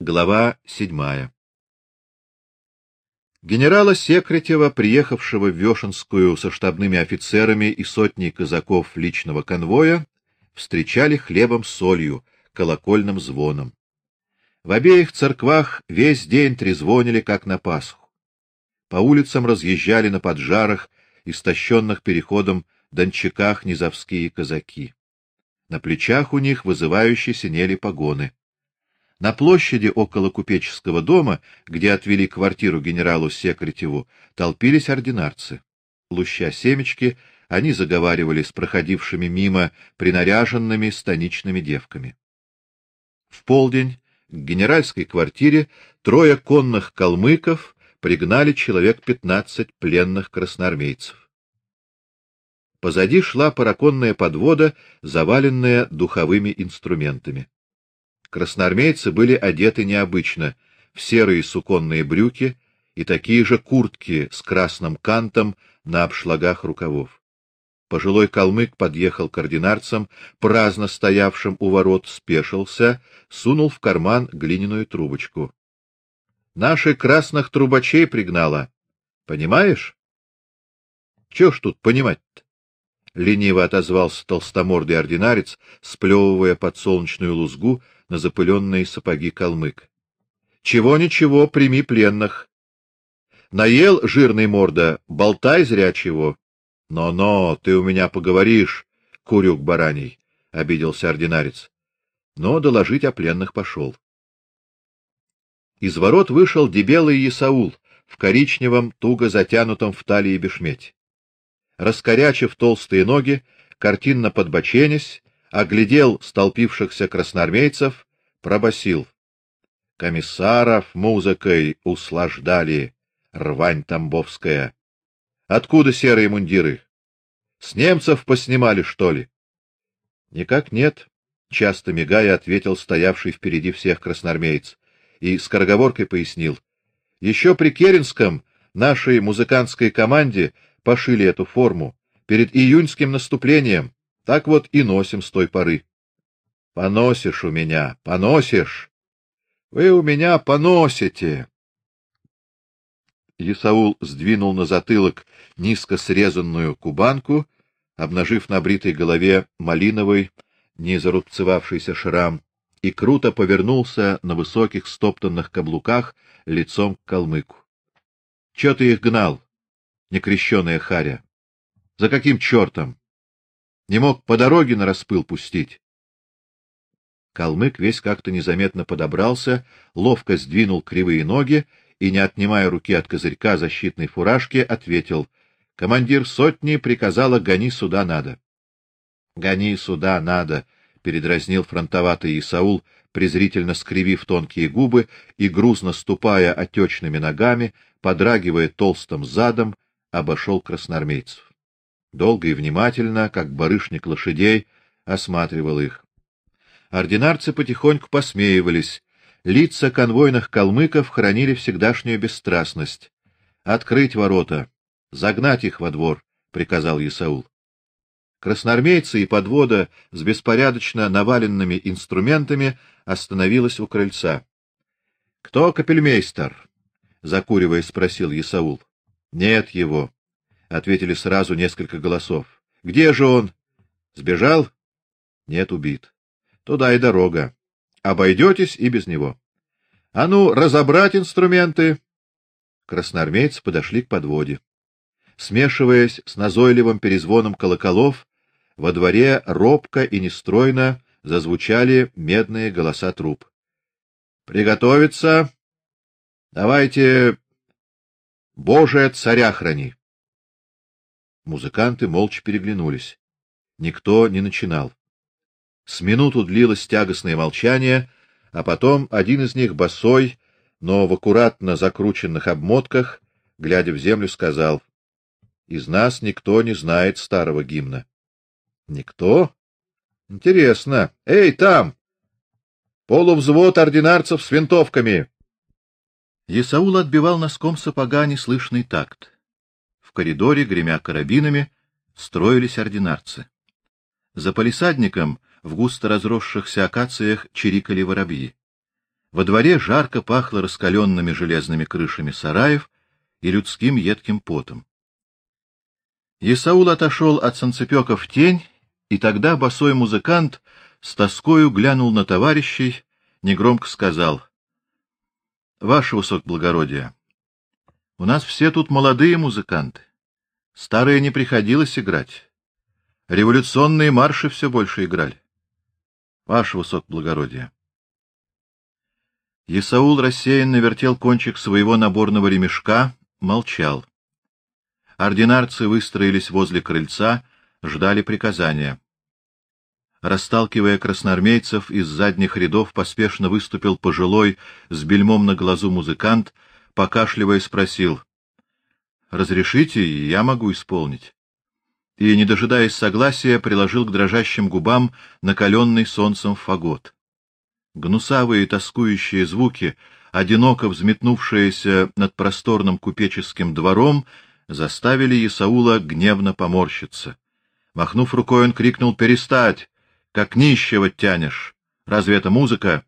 Глава седьмая. Генерала Секретева, приехавшего в Вешенскую со штабными офицерами и сотней казаков личного конвоя, встречали хлебом с солью, колокольным звоном. В обеих церквах весь день трезвонили, как на Пасху. По улицам разъезжали на поджарах, истощенных переходом дончаках низовские казаки. На плечах у них вызывающе синели погоны. На площади около купеческого дома, где отвели квартиру генералу Секретеву, толпились ординарцы. Луща семечки, они заговаривали с проходившими мимо принаряженными станичными девками. В полдень к генеральской квартире трое конных калмыков пригнали человек пятнадцать пленных красноармейцев. Позади шла параконная подвода, заваленная духовыми инструментами. Красноармейцы были одеты необычно, в серые суконные брюки и такие же куртки с красным кантом на обшлагах рукавов. Пожилой калмык подъехал к ординарцам, праздно стоявшим у ворот, спешился, сунул в карман глиняную трубочку. Наши красных трубачей пригнала. Понимаешь? Что ж тут понимать-то? Лениво отозвался толстомордый ординарец, сплевывая подсолнечную лузгу на запыленные сапоги калмык. Чего ничего, прими пленных. Наел жирный морда, болтай зря чего. Но-но, ты у меня поговоришь, курюк бараний, обиделся ординарец. Но доложить о пленных пошел. Из ворот вышел дебелый Исаул в коричневом, туго затянутом в талии бешмете. Раскорячив толстые ноги, картинно подбоченясь, оглядел столпившихся красноармейцев, пробасил: "Комиссаров музыкой услаждали, рвань тамбовская. Откуда серые мундиры? С немцев поснимали, что ли?" "Никак нет", часто мигая ответил стоявший впереди всех красноармеец и скороговоркой пояснил: "Еще при Керенском нашей музыкантской команде пошили эту форму перед июньским наступлением. Так вот и носим с той поры. Поносишь у меня, поносишь. Вы у меня поносите. Исаул сдвинул на затылок низко срезанную кубанку, обнажив на бритой голове малиновый, не зарубцевавшийся шрам, и круто повернулся на высоких стоптанных каблуках лицом к калмыку. Что ты их гнал, некрещеная харя? За каким чертом? Не мог по дороге на распыл пустить. Калмык весь как-то незаметно подобрался, ловко сдвинул кривые ноги и, не отнимая руки от козырька защитной фуражки, ответил: "Командир сотни приказала гони сюда надо". "Гони сюда надо", передразнил фронтоватый Исаул, презрительно скривив тонкие губы и грузно ступая отечными ногами, подрагивая толстым задом, обошел красноармейцев долго и внимательно, как барышник лошадей, осматривал их. Ординарцы потихоньку посмеивались. Лица конвойных калмыков хранили всегдашнюю бесстрастность. Открыть ворота, загнать их во двор, приказал Исаул. Красноармейцы и подвода с беспорядочно наваленными инструментами остановилась у крыльца. Кто капельмейстер? закуривая спросил Исаул. Нет его ответили сразу несколько голосов. Где же он? Сбежал? Нет, убит. Туда и дорога. Обойдетесь и без него. А ну, разобрать инструменты. Красноармейцы подошли к подводе. Смешиваясь с назойливым перезвоном колоколов, во дворе робко и нестройно зазвучали медные голоса труб. Приготовиться. Давайте Божия царя храни. Музыканты молча переглянулись. Никто не начинал. С минуту длилось тягостное молчание, а потом один из них босой, но в аккуратно закрученных обмотках, глядя в землю, сказал: "Из нас никто не знает старого гимна". Никто? Интересно. Эй, там! Полувзвод ординарцев с винтовками. Исаул отбивал носком сапога неслышный такт. В коридоре, гремя карабинами, строились ординарцы. За полисадником в густо разросшихся акациях чирикали воробьи. Во дворе жарко пахло раскаленными железными крышами сараев и людским едким потом. Исаул отошел от санцепёка в тень, и тогда босой музыкант с тоскою глянул на товарищей, негромко сказал: "Ваше высокоблагородие, у нас все тут молодые музыканты. Старые не приходилось играть. Революционные марши все больше играли. Ваше высокоблагородие". Исаул рассеянно вертел кончик своего наборного ремешка, молчал. Ординарцы выстроились возле крыльца, ждали приказания. Расталкивая красноармейцев из задних рядов, поспешно выступил пожилой с бельмом на глазу музыкант, покашливая спросил: "Разрешите, я могу исполнить?" И, не дожидаясь согласия, приложил к дрожащим губам накаленный солнцем фагот. Гнусавые тоскующие звуки, одиноко взметнувшиеся над просторным купеческим двором, заставили Исаула гневно поморщиться. Махнув рукой, он крикнул: "Перестать! Как нищего тянешь! Разве это музыка?"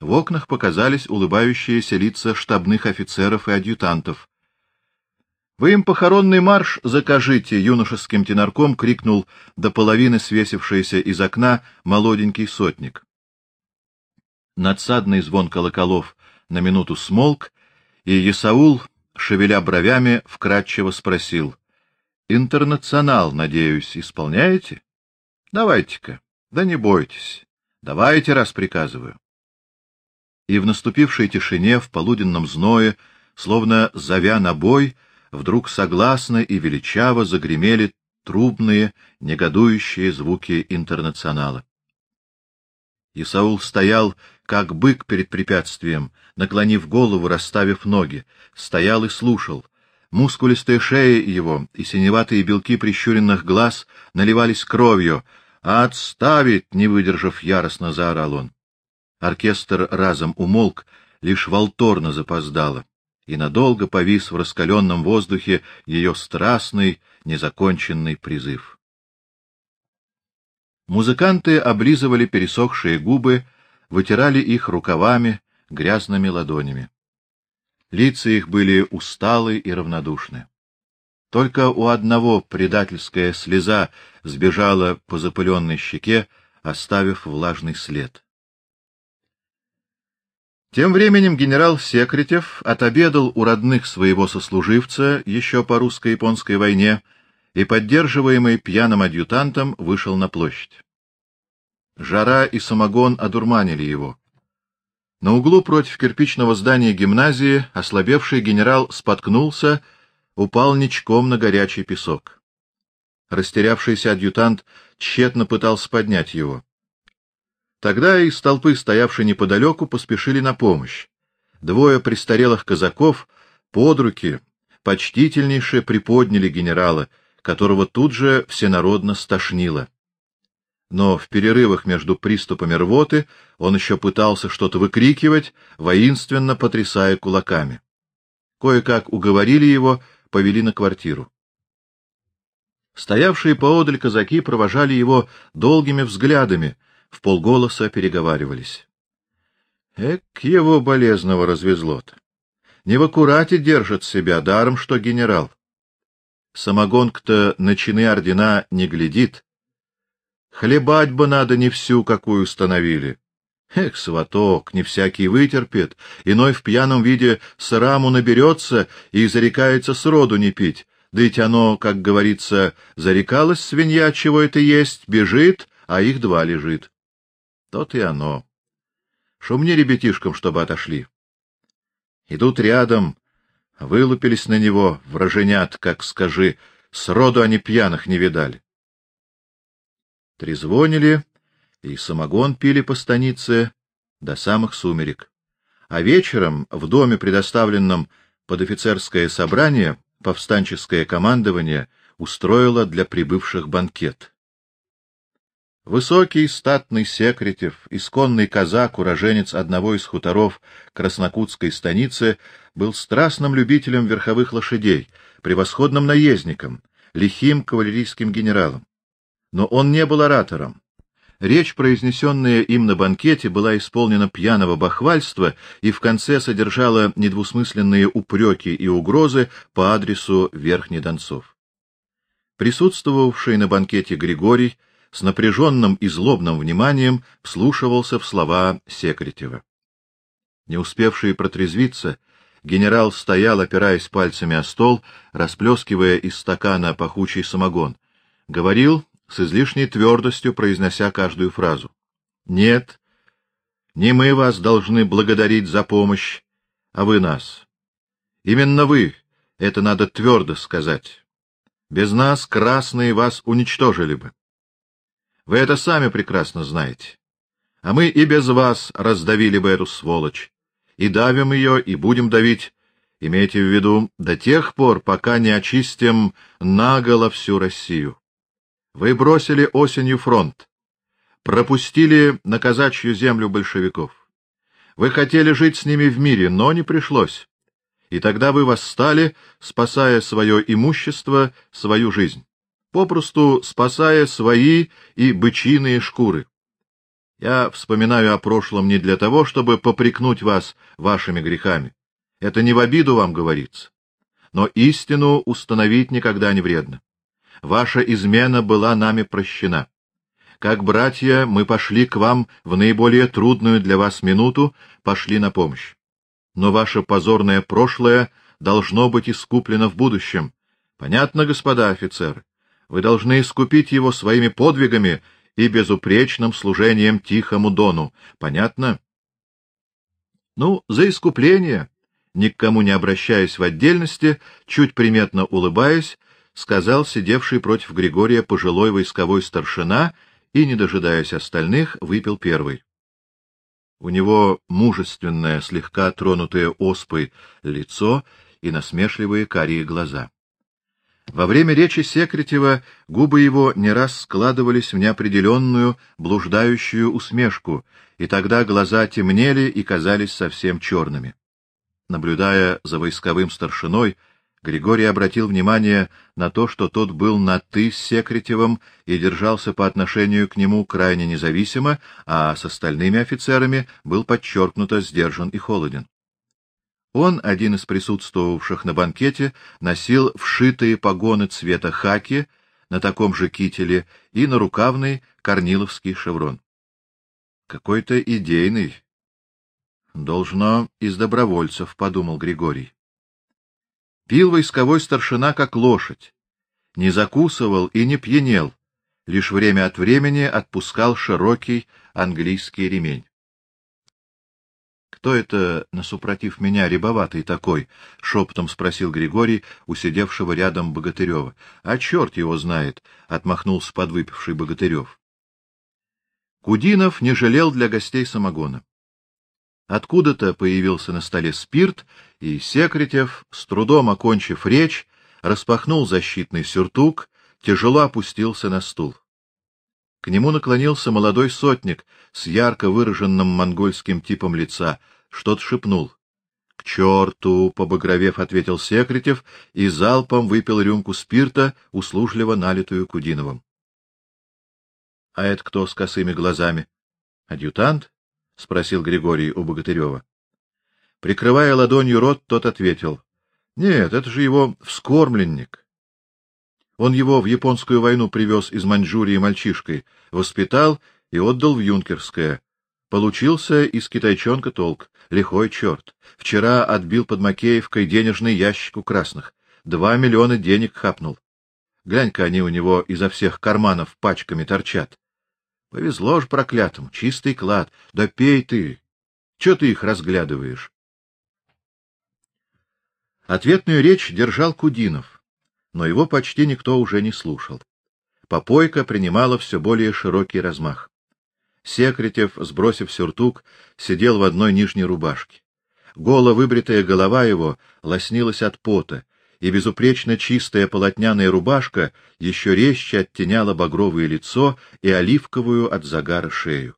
В окнах показались улыбающиеся лица штабных офицеров и адъютантов. Вы им похоронный марш закажите, юношеским тенорком крикнул до половины свесившийся из окна молоденький сотник. Надсадный звон колоколов на минуту смолк, и Исаул шевеля бровями, вкратчиво спросил: "Интернационал, надеюсь, исполняете? Давайте-ка. Да не бойтесь. Давайте, раз приказываю". И в наступившей тишине, в полуденном зное, словно зовя на бой, вдруг согласно и величаво загремели трубные, негодующие звуки интернационала. Исаул стоял, как бык перед препятствием, наклонив голову, расставив ноги, стоял и слушал. Мускулистая шея его и синеватые белки прищуренных глаз наливались кровью. "Отставить!" не выдержав, яростно заорал он. Оркестр разом умолк, лишь волторно запоздало, и надолго повис в раскаленном воздухе ее страстный, незаконченный призыв. Музыканты облизывали пересохшие губы, вытирали их рукавами, грязными ладонями. Лица их были усталы и равнодушны. Только у одного предательская слеза сбежала по запыленной щеке, оставив влажный след. Тем временем генерал Секретев отобедал у родных своего сослуживца еще по русско-японской войне и, поддерживаемый пьяным адъютантом, вышел на площадь. Жара и самогон одурманили его. На углу против кирпичного здания гимназии ослабевший генерал споткнулся, упал ничком на горячий песок. Растерявшийся адъютант тщетно пытался поднять его. Тогда из толпы, стоявшей неподалеку, поспешили на помощь. Двое престарелых казаков под руки почтительнейше приподняли генерала, которого тут же всенародно стошнило но в перерывах между приступами рвоты он еще пытался что-то выкрикивать, воинственно потрясая кулаками. Кое-как уговорили его, повели на квартиру. Стоявшие поодаль казаки провожали его долгими взглядами, в полголоса переговаривались. Эк, его болезного развезло-то. Не в аккурате держит себя, даром что генерал. Самогонка-то на чины ордена не глядит, Хлебать бы надо не всю, какую установили. Эх, сваток, не всякий вытерпит, иной в пьяном виде сраму наберется и зарекается сроду не пить. Да ведь оно, как говорится, зарекалась свинья, чего это есть, бежит, а их два лежит. То-то и оно. Шумни ребятишкам, чтобы отошли. Идут рядом, вылупились на него, враженят, как скажи, сроду они пьяных не видали. Трезвонили и самогон пили по станице до самых сумерек. А вечером в доме, предоставленном под офицерское собрание, повстанческое командование устроило для прибывших банкет. Высокий статный секретев, исконный казак, уроженец одного из хуторов Краснокутской станицы, был страстным любителем верховых лошадей, превосходным наездником, лихим кавалерийским генералом но он не был оратором. Речь, произнесенная им на банкете, была исполнена пьяного бахвальства и в конце содержала недвусмысленные упреки и угрозы по адресу верхних донцов. Присутствовавший на банкете Григорий с напряженным и злобным вниманием вслушивался в слова Секретева. Не успевший протрезвиться, генерал стоял, опираясь пальцами о стол, расплескивая из стакана пахучий самогон. Говорил с излишней твердостью произнося каждую фразу. Нет, не мы вас должны благодарить за помощь, а вы нас. Именно вы, это надо твердо сказать. Без нас красные вас уничтожили бы. Вы это сами прекрасно знаете. А мы и без вас раздавили бы эту сволочь. И давим ее, и будем давить. Имейте в виду, до тех пор, пока не очистим наголо всю Россию. Вы бросили осенью фронт, пропустили на казачью землю большевиков. Вы хотели жить с ними в мире, но не пришлось. И тогда вы восстали, спасая свое имущество, свою жизнь, попросту спасая свои и бычиные шкуры. Я вспоминаю о прошлом не для того, чтобы попрекнуть вас вашими грехами. Это не в обиду вам говорится. Но истину установить никогда не вредно. Ваша измена была нами прощена. Как братья, мы пошли к вам в наиболее трудную для вас минуту, пошли на помощь. Но ваше позорное прошлое должно быть искуплено в будущем. Понятно, господа офицеры? Вы должны искупить его своими подвигами и безупречным служением тихому Дону. Понятно? Ну, за искупление, ни к кому не обращаясь в отдельности, чуть приметно улыбаясь, сказал сидевший против Григория пожилой войсковой старшина и, не дожидаясь остальных, выпил первый. У него мужественное, слегка тронутое оспой лицо и насмешливые карие глаза. Во время речи Секретева губы его не раз складывались в неопределенную, блуждающую усмешку, и тогда глаза темнели и казались совсем черными. Наблюдая за войсковым старшиной, Григорий обратил внимание на то, что тот был на «ты» с Секретевым и держался по отношению к нему крайне независимо, а с остальными офицерами был подчеркнуто сдержан и холоден. Он, один из присутствовавших на банкете, носил вшитые погоны цвета хаки на таком же кителе и на рукавный корниловский шеврон. Какой-то идейный. Должно из добровольцев, подумал Григорий. Пил войсковой старшина как лошадь, не закусывал и не пьянел, лишь время от времени отпускал широкий английский ремень. Кто это насупротив меня рябоватый такой? шепотом спросил Григорий у рядом Богатырева. А черт его знает, отмахнулся подвыпивший Богатырев. Кудинов не жалел для гостей самогона. Откуда-то появился на столе спирт, и Секретев, с трудом окончив речь, распахнул защитный сюртук, тяжело опустился на стул. К нему наклонился молодой сотник с ярко выраженным монгольским типом лица, что-то шепнул. — К черту! — побагровев, ответил Секретев и залпом выпил рюмку спирта, услужливо налитую Кудиновым. — А это кто с косыми глазами? — Адъютант? — спросил Григорий у Богатырева. Прикрывая ладонью рот, тот ответил. — Нет, это же его вскормленник. Он его в японскую войну привез из Маньчжурии мальчишкой, воспитал и отдал в юнкерское. Получился из китайчонка толк, лихой черт. Вчера отбил под Макеевкой денежный ящик у красных. Два миллиона денег хапнул. Глянь-ка, они у него изо всех карманов пачками торчат. Повезло ж проклятому, чистый клад. Да пей ты. Что ты их разглядываешь? Ответную речь держал Кудинов, но его почти никто уже не слушал. Попойка принимала все более широкий размах. Секретев, сбросив сюртук, сидел в одной нижней рубашке. Голо выбритая голова его лоснилась от пота, и безупречно чистая полотняная рубашка еще резче оттеняла багровое лицо и оливковую от загара шею.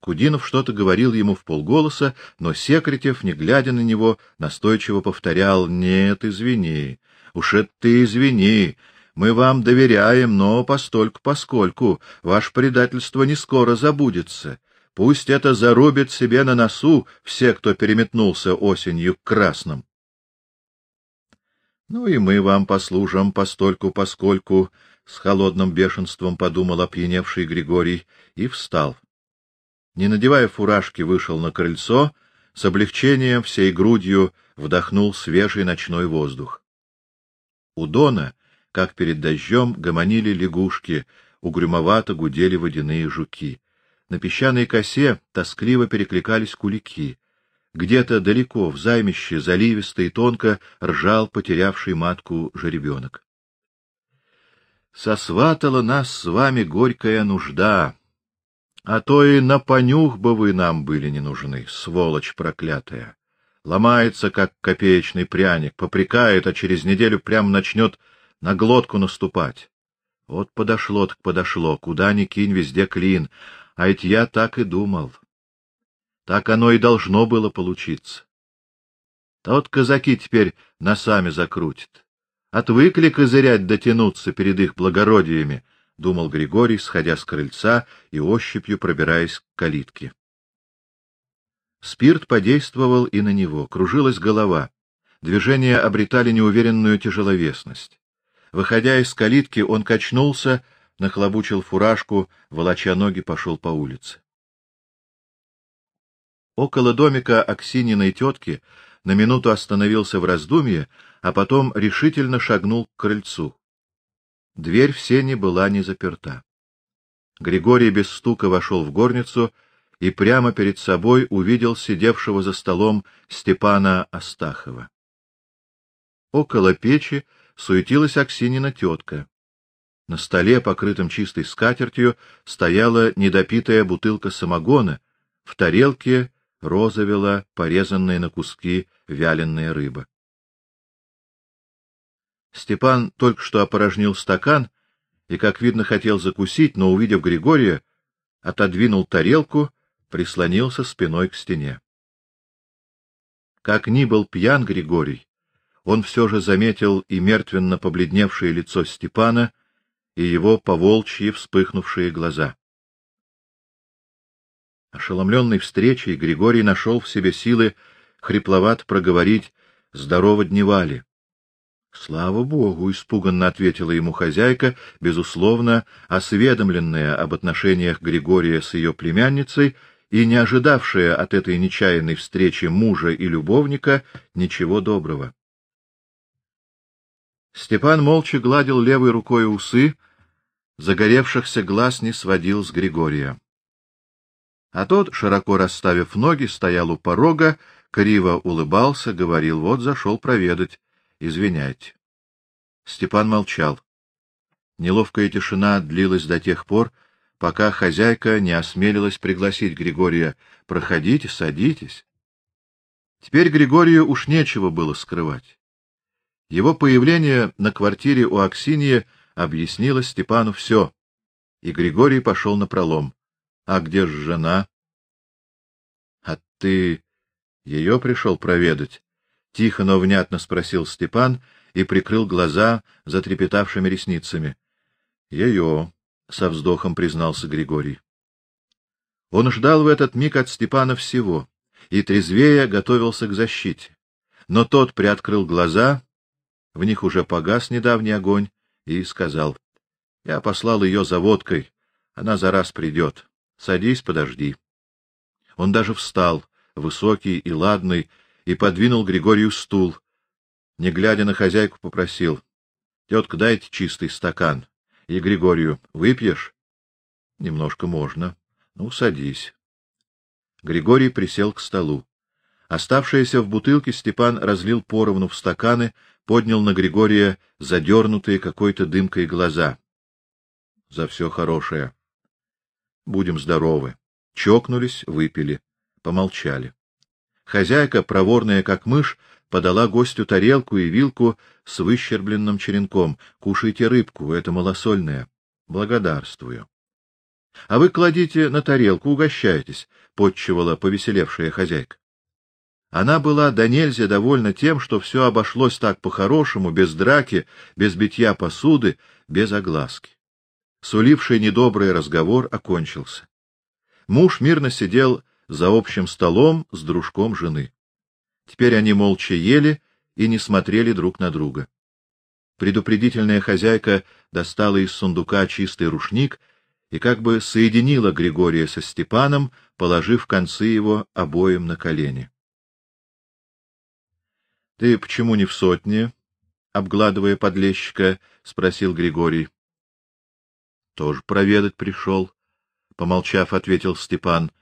Кудинов что-то говорил ему в полголоса, но Секретев, не глядя на него, настойчиво повторял: "Нет, извини. Уж это ты извини. Мы вам доверяем, но постольку поскольку ваше предательство не скоро забудется. Пусть это зарубит себе на носу все, кто переметнулся осенью к красным. Ну и мы вам послужим постольку поскольку, с холодным бешенством подумал опьяневший Григорий и встал. Не надевая фуражки, вышел на крыльцо, с облегчением всей грудью вдохнул свежий ночной воздух. У Дона, как перед дождем, гомонили лягушки, угрюмовато гудели водяные жуки. На песчаной косе тоскливо перекликались кулики. Где-то далеко, в займище, заливисто и тонко ржал потерявший матку жеребенок. Сосватала нас с вами горькая нужда, а то и на понюх бы вы нам были не нужны, сволочь проклятая. Ломается, как копеечный пряник, попрекает, а через неделю прям начнет на глотку наступать. Вот подошло так подошло, куда ни кинь, везде клин, а ведь я так и думал. Так оно и должно было получиться. Тот казаки теперь носами закрутит. Отвыкли козырять дотянуться перед их благородиями, — думал Григорий, сходя с крыльца и ощупью пробираясь к калитке. Спирт подействовал и на него, кружилась голова. Движения обретали неуверенную тяжеловесность. Выходя из калитки, он качнулся, нахлобучил фуражку, волоча ноги, пошел по улице. Около домика Аксининой тетки на минуту остановился в раздумье, а потом решительно шагнул к крыльцу. Дверь в сени была не заперта. Григорий без стука вошел в горницу и прямо перед собой увидел сидевшего за столом Степана Астахова. Около печи суетилась Аксинина тетка. На столе, покрытом чистой скатертью, стояла недопитая бутылка самогона, в тарелке розовела порезанная на куски вяленая рыба. Степан только что опорожнил стакан и, как видно, хотел закусить, но, увидев Григория, отодвинул тарелку, прислонился спиной к стене. Как ни был пьян Григорий, он все же заметил и мертвенно побледневшее лицо Степана, и его поволчьи вспыхнувшие глаза. Ошеломленный встречей, Григорий нашел в себе силы хрипловат проговорить «Здорово дневали». Слава богу, испуганно ответила ему хозяйка, безусловно, осведомленная об отношениях Григория с ее племянницей и не ожидавшая от этой нечаянной встречи мужа и любовника ничего доброго. Степан молча гладил левой рукой усы, загоревшихся глаз не сводил с Григория. А тот, широко расставив ноги, стоял у порога, криво улыбался, говорил: "Вот зашел проведать. Извиняйте". Степан молчал. Неловкая тишина длилась до тех пор, пока хозяйка не осмелилась пригласить Григория: "Проходите, садитесь". Теперь Григорию уж нечего было скрывать. Его появление на квартире у Аксиньи объяснило Степану все, и Григорий пошел на пролом. А где ж жена? А ты ее пришел проведать? Тихо, но внятно спросил Степан и прикрыл глаза затрепетавшими ресницами. Ее, со вздохом признался Григорий. Он ждал в этот миг от Степана всего и трезвее готовился к защите. Но тот приоткрыл глаза, в них уже погас недавний огонь, и сказал: "Я послал ее за водкой, она за раз придет. Садись, подожди. Он даже встал, высокий и ладный, и подвинул Григорию стул. Не глядя на хозяйку, попросил: "Тетка, дайте чистый стакан. И Григорию: выпьешь?" Немножко можно. Ну, садись. Григорий присел к столу. Оставшееся в бутылке Степан разлил поровну в стаканы, поднял на Григория задернутые какой-то дымкой глаза. За все хорошее. Будем здоровы. Чокнулись, выпили, помолчали. Хозяйка, проворная как мышь, подала гостю тарелку и вилку с выщербленным черенком. Кушайте рыбку, это малосольная. Благодарствую. А вы кладите на тарелку, угощайтесь, подчевала повеселевшая хозяйка. Она была до нельзя довольна тем, что все обошлось так по-хорошему, без драки, без битья посуды, без огласки. Суливший недобрый разговор окончился. Муж мирно сидел за общим столом с дружком жены. Теперь они молча ели и не смотрели друг на друга. Предупредительная хозяйка достала из сундука чистый рушник и как бы соединила Григория со Степаном, положив концы его обоим на колени. Ты почему не в сотне? обгладывая подлещика, спросил Григорий. Тоже проведать пришел, — помолчав, ответил Степан.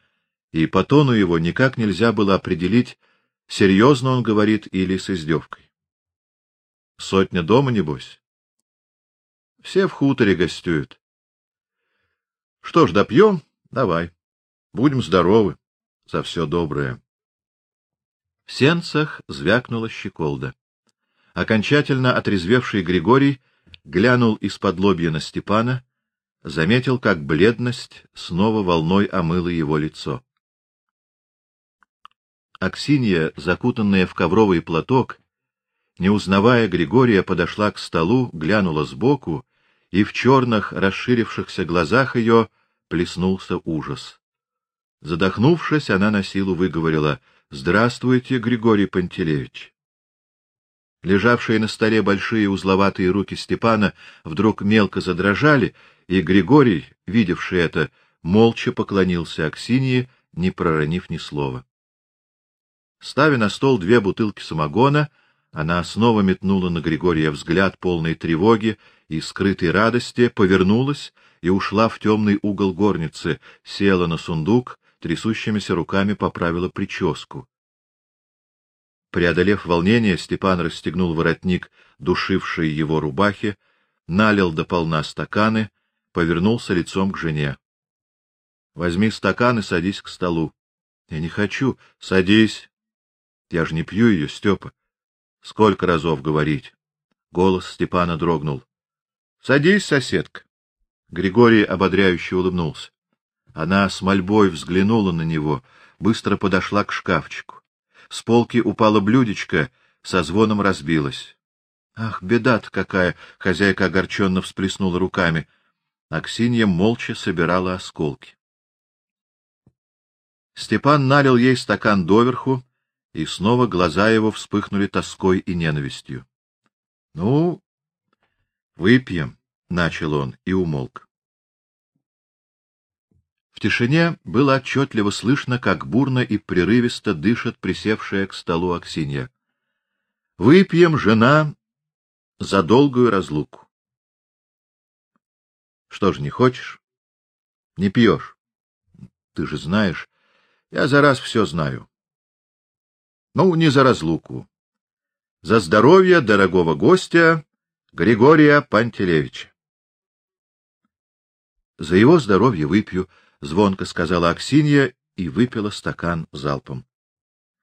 И по тону его никак нельзя было определить, серьезно он говорит или с издевкой. Сотня дома небось. Все в хуторе гостюют. Что ж, допьем? Давай. Будем здоровы. За все доброе. В сенцах звякнула щеколда. Окончательно отрезвевший Григорий глянул из-под лобья на Степана, заметил, как бледность снова волной омыла его лицо. Аксинья, закутанная в ковровый платок, не узнавая Григория, подошла к столу, глянула сбоку, и в черных расширившихся глазах ее плеснулся ужас. Задохнувшись, она на силу выговорила: Здравствуйте, Григорий Пантелеевич. Лежавшие на столе большие узловатые руки Степана вдруг мелко задрожали, и Григорий, видевший это, молча поклонился Аксинье, не проронив ни слова. Ставя на стол две бутылки самогона, она снова метнула на Григория взгляд полной тревоги и скрытой радости, повернулась и ушла в темный угол горницы, села на сундук трясущимися руками поправила прическу. Преодолев волнение, Степан расстегнул воротник душившей его рубахи, налил до полна стаканы, повернулся лицом к жене. — Возьми стакан и садись к столу. — Я не хочу. — Садись. Я же не пью ее, Степа. Сколько разов говорить? Голос Степана дрогнул. — Садись, соседка. Григорий ободряюще улыбнулся. Она с мольбой взглянула на него, быстро подошла к шкафчику. С полки упало блюдечко, со звоном разбилось. Ах, беда-то какая, хозяйка огорченно всплеснула руками. Аксинья молча собирала осколки. Степан налил ей стакан доверху, и снова глаза его вспыхнули тоской и ненавистью. Ну, выпьем, начал он и умолк. В тишине было отчетливо слышно, как бурно и прерывисто дышит присевшая к столу Аксинья. Выпьем, жена, за долгую разлуку. Что ж, не хочешь? Не пьешь? Ты же знаешь, я за раз все знаю. Ну, не за разлуку. За здоровье дорогого гостя Григория Пантелеевича. За его здоровье выпью, — звонко сказала Аксинья и выпила стакан залпом.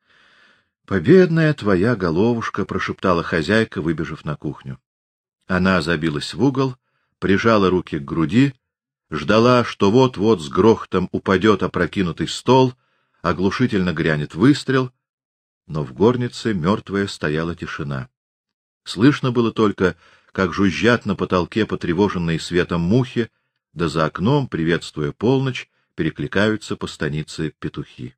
— Победная твоя головушка! — прошептала хозяйка, выбежав на кухню. Она забилась в угол, прижала руки к груди, ждала, что вот-вот с грохотом упадет опрокинутый стол, оглушительно грянет выстрел, но в горнице мертвая стояла тишина. Слышно было только, как жужжат на потолке потревоженные светом мухи, да за окном, приветствуя полночь, перекликаются по станице петухи.